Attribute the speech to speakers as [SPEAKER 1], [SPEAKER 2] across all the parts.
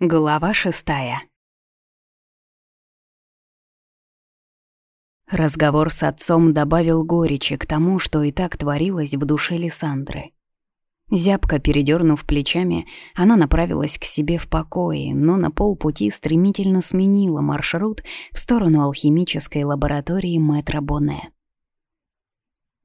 [SPEAKER 1] Глава шестая. Разговор с отцом добавил горечи к тому, что и так творилось в душе Лиссандры. Зябко передернув плечами, она направилась к себе в покое, но на полпути стремительно сменила маршрут в сторону алхимической лаборатории мэтра Боне.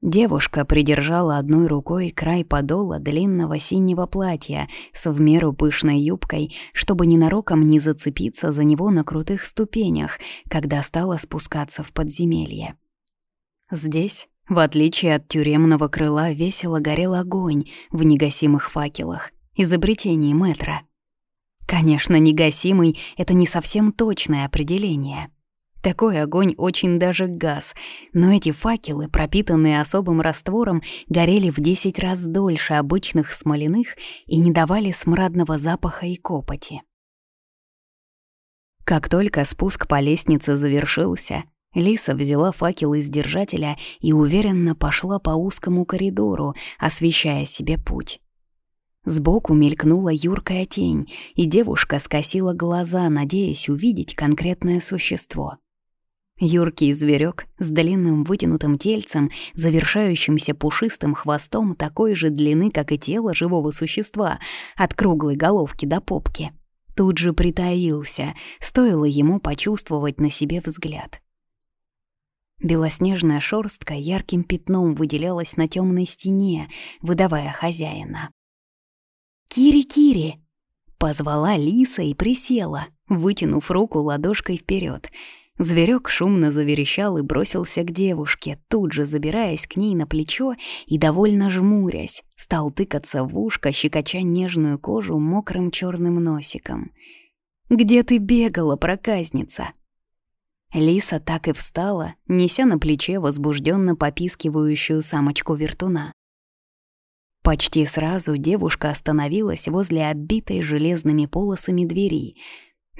[SPEAKER 1] Девушка придержала одной рукой край подола длинного синего платья с в меру пышной юбкой, чтобы ненароком не зацепиться за него на крутых ступенях, когда стала спускаться в подземелье. Здесь, в отличие от тюремного крыла, весело горел огонь в негасимых факелах, изобретении метра. Конечно, негасимый — это не совсем точное определение — такой огонь очень даже газ, но эти факелы, пропитанные особым раствором, горели в 10 раз дольше обычных смоляных и не давали смрадного запаха и копоти. Как только спуск по лестнице завершился, Лиса взяла факел из держателя и уверенно пошла по узкому коридору, освещая себе путь. Сбоку мелькнула юркая тень, и девушка скосила глаза, надеясь увидеть конкретное существо — Юркий зверек с длинным вытянутым тельцем, завершающимся пушистым хвостом такой же длины, как и тело живого существа, от круглой головки до попки. Тут же притаился, стоило ему почувствовать на себе взгляд. Белоснежная шорстка ярким пятном выделялась на темной стене, выдавая хозяина. «Кири-кири!» — позвала Лиса и присела, вытянув руку ладошкой вперед — Зверек шумно заверещал и бросился к девушке, тут же забираясь к ней на плечо и, довольно жмурясь, стал тыкаться в ушко, щекоча нежную кожу мокрым черным носиком. «Где ты бегала, проказница?» Лиса так и встала, неся на плече возбужденно попискивающую самочку вертуна. Почти сразу девушка остановилась возле оббитой железными полосами двери —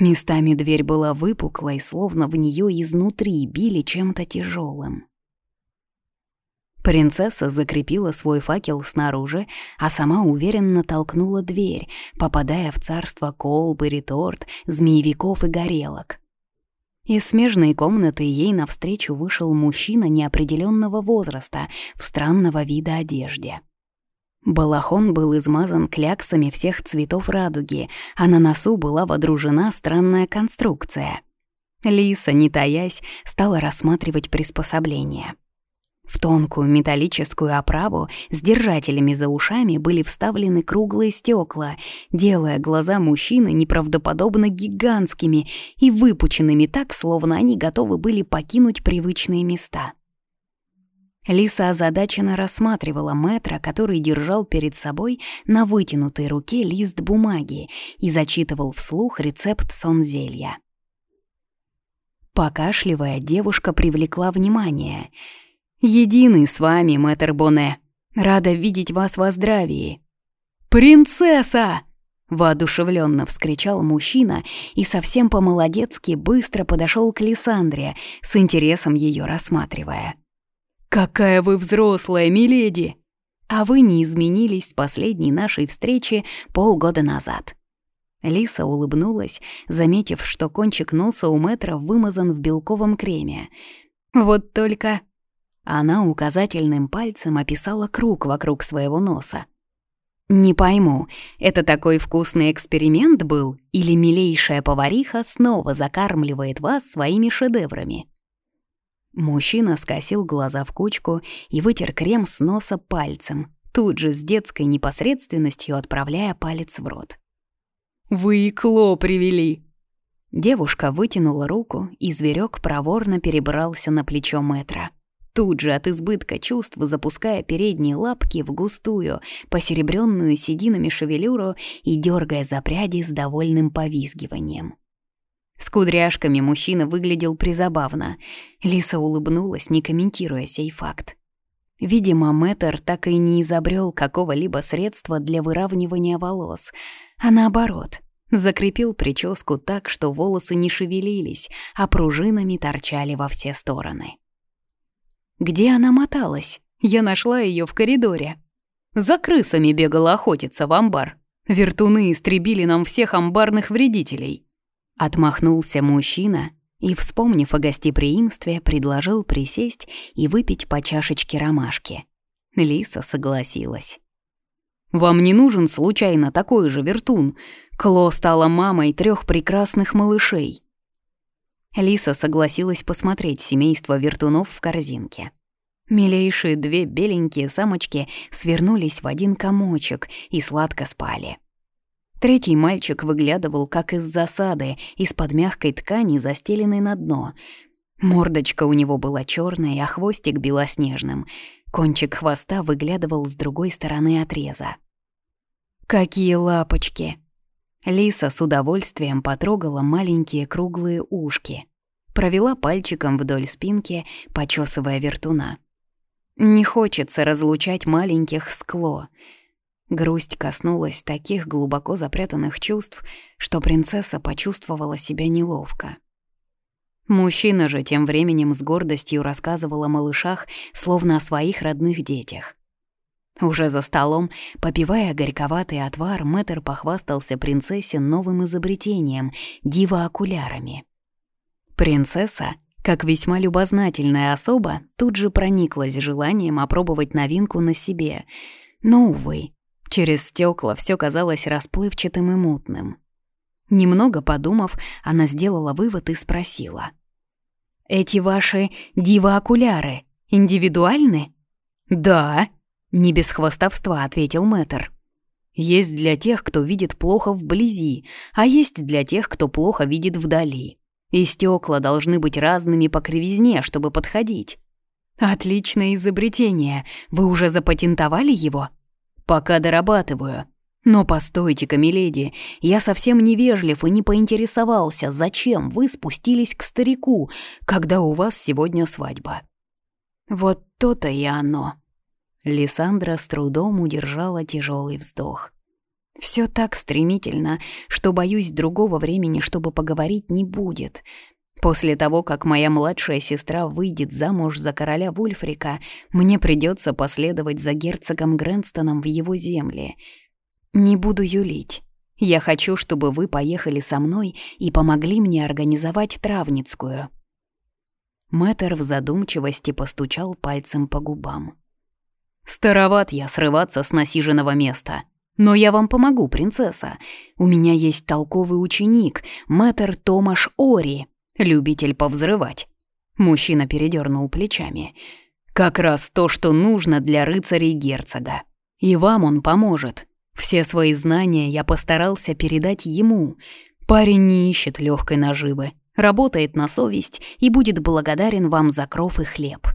[SPEAKER 1] Местами дверь была выпуклой, словно в нее изнутри били чем-то тяжелым. Принцесса закрепила свой факел снаружи, а сама уверенно толкнула дверь, попадая в царство колбы, реторт, змеевиков и горелок. Из смежной комнаты ей навстречу вышел мужчина неопределенного возраста в странного вида одежде. Балахон был измазан кляксами всех цветов радуги, а на носу была водружена странная конструкция. Лиса, не таясь, стала рассматривать приспособление. В тонкую металлическую оправу с держателями за ушами были вставлены круглые стекла, делая глаза мужчины неправдоподобно гигантскими и выпученными так, словно они готовы были покинуть привычные места. Лиса озадаченно рассматривала Мэтра, который держал перед собой на вытянутой руке лист бумаги и зачитывал вслух рецепт сонзелья. Покашливая, девушка привлекла внимание. «Единый с вами, мэтр Боне. Рада видеть вас во здравии». «Принцесса!» — воодушевленно вскричал мужчина и совсем по-молодецки быстро подошел к Лиссандре, с интересом ее рассматривая. «Какая вы взрослая, миледи!» «А вы не изменились с последней нашей встречи полгода назад». Лиса улыбнулась, заметив, что кончик носа у Мэтра вымазан в белковом креме. «Вот только...» Она указательным пальцем описала круг вокруг своего носа. «Не пойму, это такой вкусный эксперимент был, или милейшая повариха снова закармливает вас своими шедеврами?» Мужчина скосил глаза в кучку и вытер крем с носа пальцем, тут же с детской непосредственностью отправляя палец в рот. «Вы и кло привели!» Девушка вытянула руку, и зверек проворно перебрался на плечо Метра. Тут же от избытка чувств запуская передние лапки в густую, посеребренную сединами шевелюру и дергая за пряди с довольным повизгиванием. С кудряшками мужчина выглядел призабавно. Лиса улыбнулась, не комментируя сей факт. Видимо, Мэтр так и не изобрел какого-либо средства для выравнивания волос, а наоборот, закрепил прическу так, что волосы не шевелились, а пружинами торчали во все стороны. Где она моталась? Я нашла ее в коридоре. За крысами бегала охотиться в амбар. Вертуны истребили нам всех амбарных вредителей». Отмахнулся мужчина и, вспомнив о гостеприимстве, предложил присесть и выпить по чашечке ромашки. Лиса согласилась. «Вам не нужен случайно такой же вертун? Кло стала мамой трех прекрасных малышей». Лиса согласилась посмотреть семейство вертунов в корзинке. Милейшие две беленькие самочки свернулись в один комочек и сладко спали. Третий мальчик выглядывал, как из засады, из-под мягкой ткани, застеленной на дно. Мордочка у него была черная, а хвостик белоснежным. Кончик хвоста выглядывал с другой стороны отреза. «Какие лапочки!» Лиса с удовольствием потрогала маленькие круглые ушки. Провела пальчиком вдоль спинки, почесывая вертуна. Не хочется разлучать маленьких скло — Грусть коснулась таких глубоко запрятанных чувств, что принцесса почувствовала себя неловко. Мужчина же тем временем с гордостью рассказывал о малышах, словно о своих родных детях. Уже за столом, попивая горьковатый отвар, мэтр похвастался принцессе новым изобретением — дива-окулярами. Принцесса, как весьма любознательная особа, тут же прониклась желанием опробовать новинку на себе. Но, увы, Через стекла все казалось расплывчатым и мутным. Немного подумав, она сделала вывод и спросила. «Эти ваши дива-окуляры индивидуальны?» «Да», — не без хвастовства ответил мэтр. «Есть для тех, кто видит плохо вблизи, а есть для тех, кто плохо видит вдали. И стекла должны быть разными по кривизне, чтобы подходить». «Отличное изобретение. Вы уже запатентовали его?» «Пока дорабатываю. Но постойте-ка, миледи, я совсем невежлив и не поинтересовался, зачем вы спустились к старику, когда у вас сегодня свадьба». «Вот то-то и оно». Лиссандра с трудом удержала тяжелый вздох. Все так стремительно, что, боюсь, другого времени, чтобы поговорить, не будет. После того, как моя младшая сестра выйдет замуж за короля Вульфрика, мне придется последовать за герцогом Грэнстоном в его земли. Не буду юлить. Я хочу, чтобы вы поехали со мной и помогли мне организовать травницкую». Мэтр в задумчивости постучал пальцем по губам. «Староват я срываться с насиженного места. Но я вам помогу, принцесса. У меня есть толковый ученик, мэтр Томаш Ори, Любитель повзрывать. Мужчина передернул плечами. Как раз то, что нужно для рыцарей герцога. И вам он поможет. Все свои знания я постарался передать ему. Парень не ищет легкой наживы, работает на совесть и будет благодарен вам за кров и хлеб.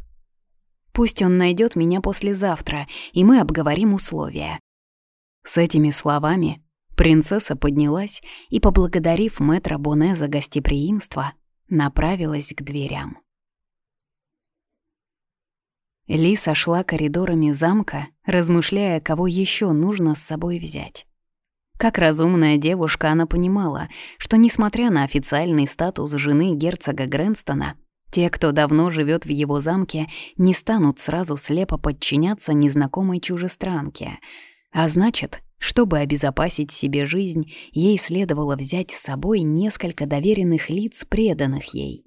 [SPEAKER 1] Пусть он найдет меня послезавтра, и мы обговорим условия. С этими словами принцесса поднялась и, поблагодарив мэтра Боне за гостеприимство, направилась к дверям. Лиса шла коридорами замка, размышляя, кого еще нужно с собой взять. Как разумная девушка, она понимала, что, несмотря на официальный статус жены герцога Грэнстона, те, кто давно живет в его замке, не станут сразу слепо подчиняться незнакомой чужестранке. А значит, чтобы обезопасить себе жизнь, ей следовало взять с собой несколько доверенных лиц, преданных ей.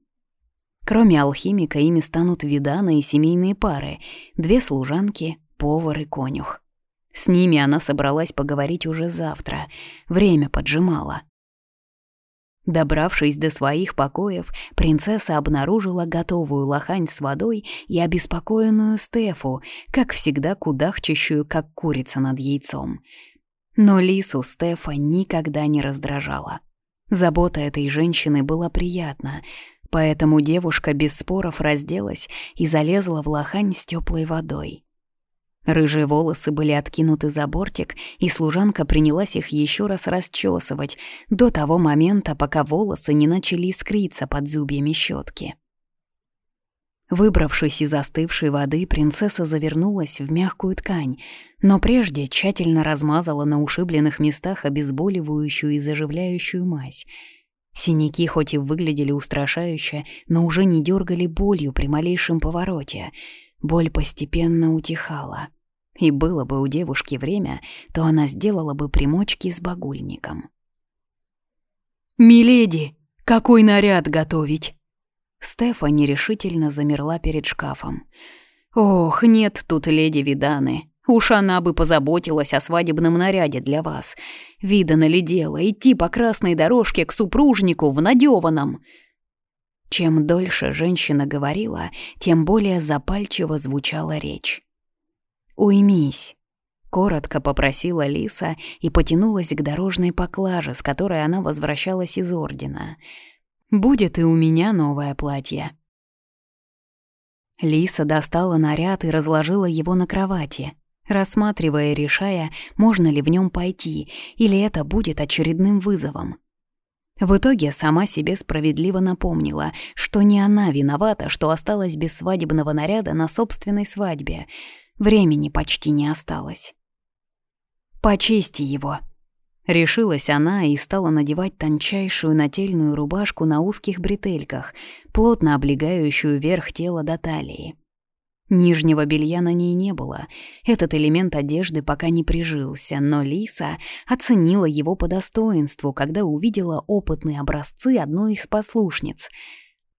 [SPEAKER 1] Кроме алхимика, ими станут виданы и семейные пары, две служанки, повар и конюх. С ними она собралась поговорить уже завтра, время поджимало. Добравшись до своих покоев, принцесса обнаружила готовую лохань с водой и обеспокоенную Стефу, как всегда кудахчащую, как курица над яйцом — но Лису Стефа никогда не раздражала. Забота этой женщины была приятна, поэтому девушка без споров разделась и залезла в лохань с теплой водой. Рыжие волосы были откинуты за бортик, и служанка принялась их еще раз расчесывать до того момента, пока волосы не начали искриться под зубьями щетки. Выбравшись из остывшей воды, принцесса завернулась в мягкую ткань, но прежде тщательно размазала на ушибленных местах обезболивающую и заживляющую мазь. Синяки хоть и выглядели устрашающе, но уже не дергали болью при малейшем повороте. Боль постепенно утихала. И было бы у девушки время, то она сделала бы примочки с багульником. «Миледи, какой наряд готовить?» Стефа нерешительно замерла перед шкафом. «Ох, нет тут леди Виданы. Уж она бы позаботилась о свадебном наряде для вас. Видано ли дело идти по красной дорожке к супружнику в надеванном?» Чем дольше женщина говорила, тем более запальчиво звучала речь. «Уймись», — коротко попросила Лиса и потянулась к дорожной поклаже, с которой она возвращалась из Ордена. «Будет и у меня новое платье». Лиса достала наряд и разложила его на кровати рассматривая и решая, можно ли в нем пойти, или это будет очередным вызовом. В итоге сама себе справедливо напомнила, что не она виновата, что осталась без свадебного наряда на собственной свадьбе. Времени почти не осталось. «Почисти его», — решилась она и стала надевать тончайшую нательную рубашку на узких бретельках, плотно облегающую верх тела до талии. Нижнего белья на ней не было. Этот элемент одежды пока не прижился, но Лиса оценила его по достоинству, когда увидела опытные образцы одной из послушниц.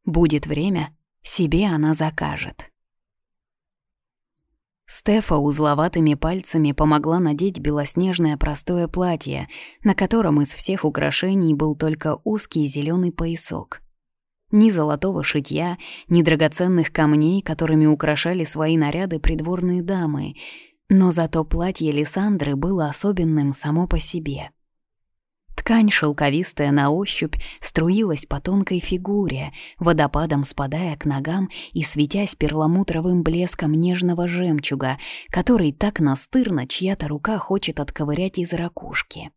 [SPEAKER 1] Будет время, себе она закажет. Стефа узловатыми пальцами помогла надеть белоснежное простое платье, на котором из всех украшений был только узкий зеленый поясок. Ни золотого шитья, ни драгоценных камней, которыми украшали свои наряды придворные дамы. Но зато платье Лиссандры было особенным само по себе. Ткань шелковистая на ощупь струилась по тонкой фигуре, водопадом спадая к ногам и светясь перламутровым блеском нежного жемчуга, который так настырно чья-то рука хочет отковырять из ракушки.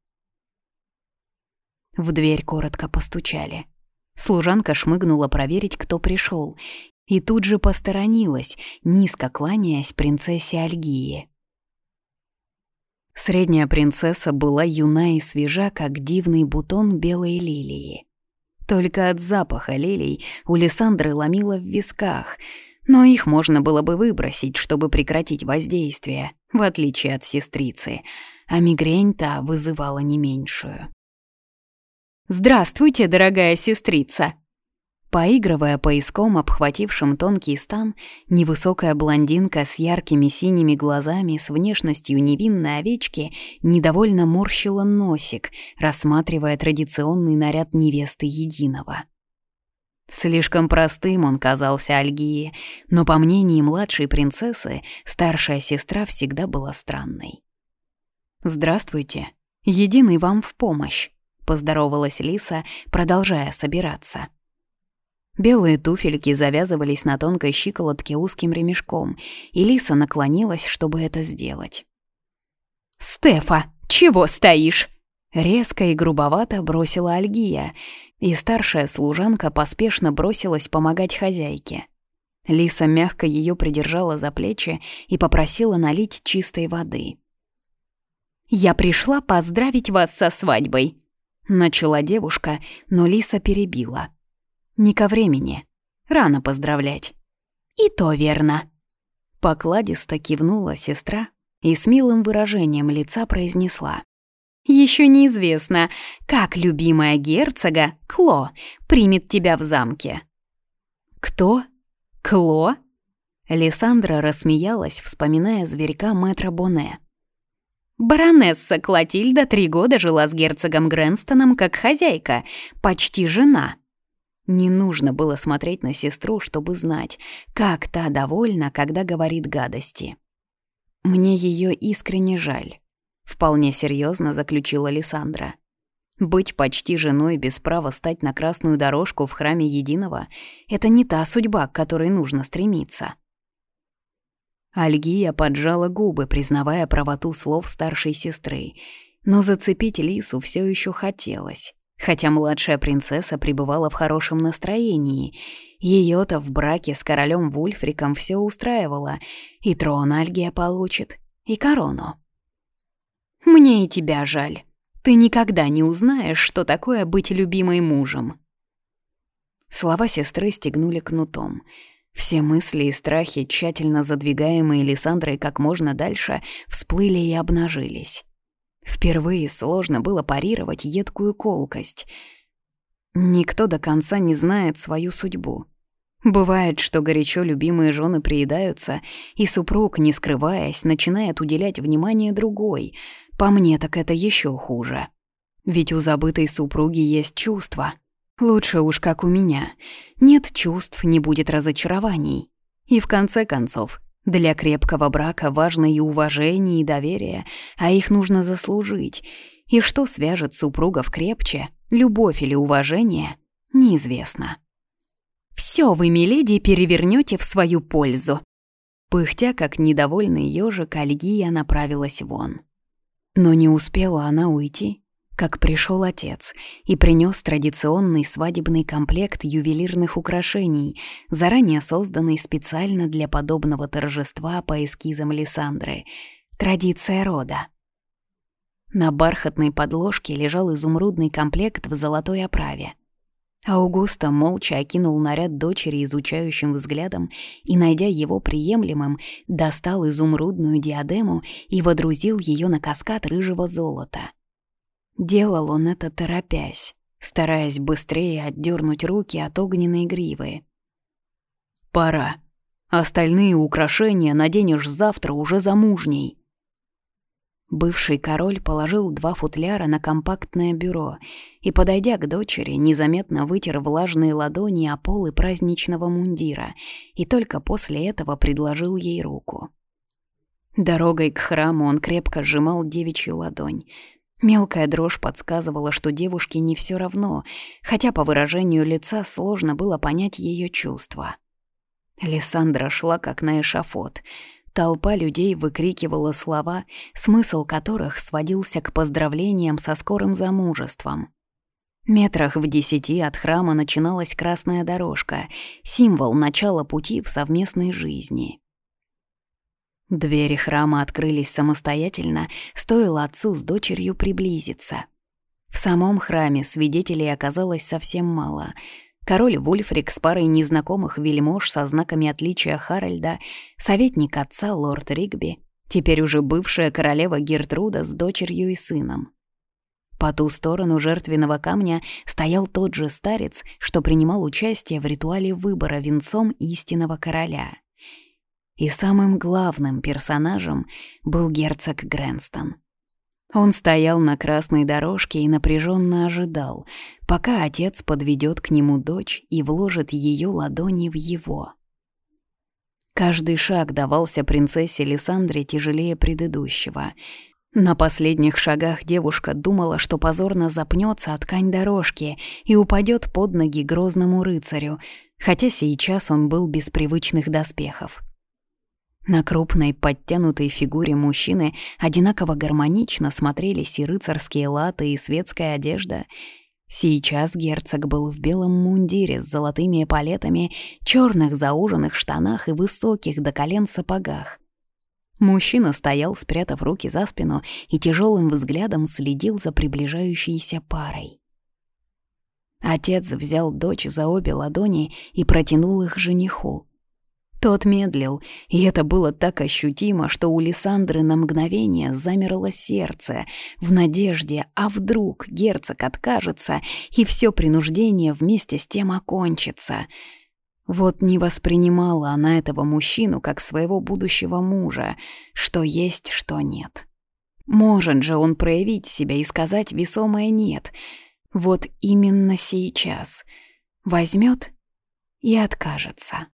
[SPEAKER 1] В дверь коротко постучали — Служанка шмыгнула проверить, кто пришел, и тут же посторонилась, низко кланяясь принцессе Альгии. Средняя принцесса была юна и свежа, как дивный бутон белой лилии. Только от запаха лилий у Лиссандры ломило в висках, но их можно было бы выбросить, чтобы прекратить воздействие, в отличие от сестрицы, а мигрень-то вызывала не меньшую. «Здравствуйте, дорогая сестрица!» Поигрывая поиском, обхватившим тонкий стан, невысокая блондинка с яркими синими глазами, с внешностью невинной овечки, недовольно морщила носик, рассматривая традиционный наряд невесты единого. Слишком простым он казался Альгии, но, по мнению младшей принцессы, старшая сестра всегда была странной. «Здравствуйте. Единый вам в помощь», — поздоровалась Лиса, продолжая собираться. Белые туфельки завязывались на тонкой щиколотке узким ремешком, и Лиса наклонилась, чтобы это сделать. «Стефа, чего стоишь?» Резко и грубовато бросила Альгия, и старшая служанка поспешно бросилась помогать хозяйке. Лиса мягко ее придержала за плечи и попросила налить чистой воды. «Я пришла поздравить вас со свадьбой», Начала девушка, но Лиса перебила. «Не ко времени. Рано поздравлять». «И то верно». Покладисто кивнула сестра и с милым выражением лица произнесла. Еще неизвестно, как любимая герцога, Кло, примет тебя в замке». «Кто? Кло?» Лиссандра рассмеялась, вспоминая зверька мэтра Боне. Баронесса Клотильда три года жила с герцогом Грэнстоном как хозяйка, почти жена. Не нужно было смотреть на сестру, чтобы знать, как та довольна, когда говорит гадости. «Мне ее искренне жаль», — вполне серьезно заключила Лиссандра. «Быть почти женой без права стать на красную дорожку в храме Единого — это не та судьба, к которой нужно стремиться». Альгия поджала губы, признавая правоту слов старшей сестры. Но зацепить Лису все еще хотелось. Хотя младшая принцесса пребывала в хорошем настроении. Ее-то в браке с королем Вульфриком все устраивало. И трон Альгия получит, и корону. «Мне и тебя жаль. Ты никогда не узнаешь, что такое быть любимой мужем». Слова сестры стегнули кнутом — Все мысли и страхи, тщательно задвигаемые Лиссандрой как можно дальше, всплыли и обнажились. Впервые сложно было парировать едкую колкость. Никто до конца не знает свою судьбу. Бывает, что горячо любимые жены приедаются, и супруг, не скрываясь, начинает уделять внимание другой. По мне так это еще хуже. Ведь у забытой супруги есть чувства. Лучше уж как у меня. Нет чувств, не будет разочарований. И в конце концов, для крепкого брака важно и уважение, и доверие, а их нужно заслужить. И что свяжет супругов крепче, любовь или уважение, неизвестно. «Всё вы, миледи, перевернёте в свою пользу», Пыхтя, как недовольный ежик, Альгия направилась вон. Но не успела она уйти, как пришел отец и принес традиционный свадебный комплект ювелирных украшений, заранее созданный специально для подобного торжества по эскизам Лиссандры. Традиция рода. На бархатной подложке лежал изумрудный комплект в золотой оправе. Аугуста молча окинул наряд дочери изучающим взглядом и, найдя его приемлемым, достал изумрудную диадему и водрузил ее на каскад рыжего золота — Делал он это торопясь, стараясь быстрее отдернуть руки от огненной гривы. «Пора. Остальные украшения наденешь завтра уже замужней». Бывший король положил два футляра на компактное бюро и, подойдя к дочери, незаметно вытер влажные ладони о полы праздничного мундира и только после этого предложил ей руку. Дорогой к храму он крепко сжимал девичью ладонь, Мелкая дрожь подсказывала, что девушке не все равно, хотя по выражению лица сложно было понять ее чувства. Лиссандра шла как на эшафот. Толпа людей выкрикивала слова, смысл которых сводился к поздравлениям со скорым замужеством. Метрах в десяти от храма начиналась красная дорожка, символ начала пути в совместной жизни. Двери храма открылись самостоятельно, стоило отцу с дочерью приблизиться. В самом храме свидетелей оказалось совсем мало. Король Вульфрик с парой незнакомых вельмож со знаками отличия Харальда, советник отца лорд Ригби, теперь уже бывшая королева Гертруда с дочерью и сыном. По ту сторону жертвенного камня стоял тот же старец, что принимал участие в ритуале выбора венцом истинного короля — и самым главным персонажем был герцог Грэнстон. Он стоял на красной дорожке и напряженно ожидал, пока отец подведет к нему дочь и вложит ее ладони в его. Каждый шаг давался принцессе Лиссандре тяжелее предыдущего. На последних шагах девушка думала, что позорно запнется о ткань дорожки и упадет под ноги грозному рыцарю, хотя сейчас он был без привычных доспехов. На крупной подтянутой фигуре мужчины одинаково гармонично смотрелись и рыцарские латы, и светская одежда. Сейчас герцог был в белом мундире с золотыми эполетами, черных зауженных штанах и высоких до колен сапогах. Мужчина стоял, спрятав руки за спину, и тяжелым взглядом следил за приближающейся парой. Отец взял дочь за обе ладони и протянул их жениху. Тот медлил, и это было так ощутимо, что у Лиссандры на мгновение замерло сердце в надежде, а вдруг герцог откажется, и все принуждение вместе с тем окончится. Вот не воспринимала она этого мужчину как своего будущего мужа, что есть, что нет. Может же он проявить себя и сказать весомое «нет». Вот именно сейчас. Возьмет и откажется.